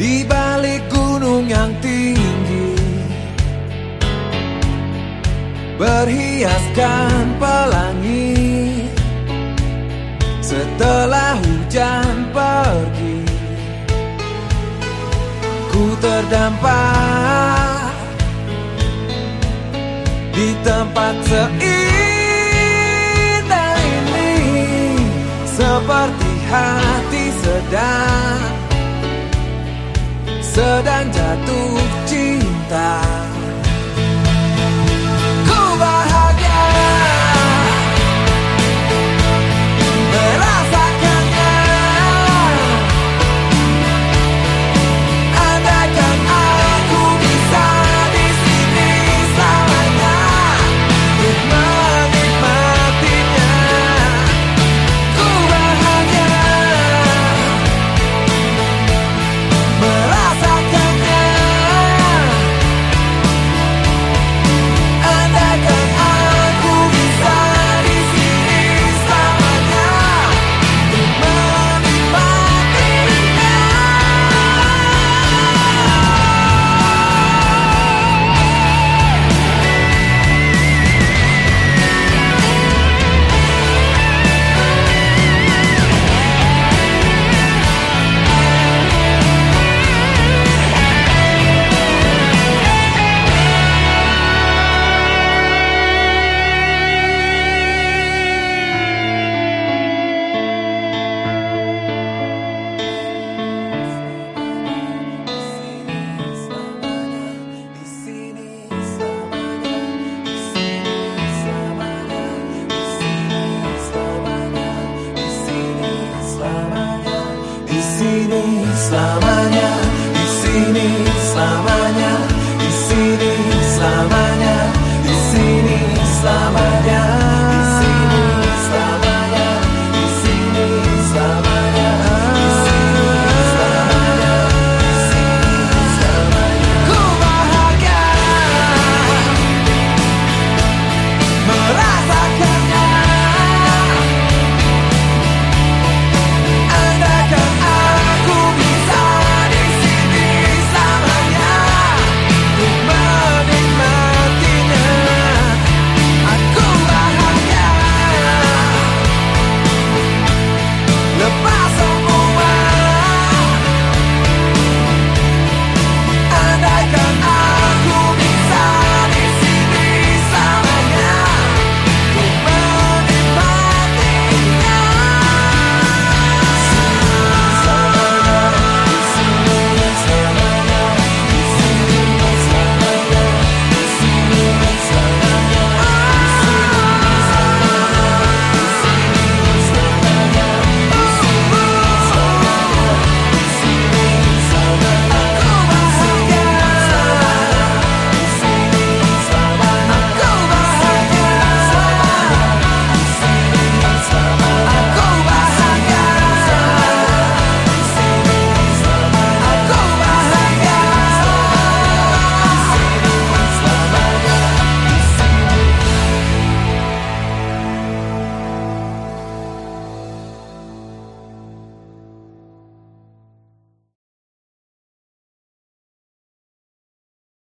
di balik gunung yang tinggi berhiaskan pelangi. Setelah hujan pergi ku terdampar di tempat seindah ini. Seperti hati sedang sedang jatuh cinta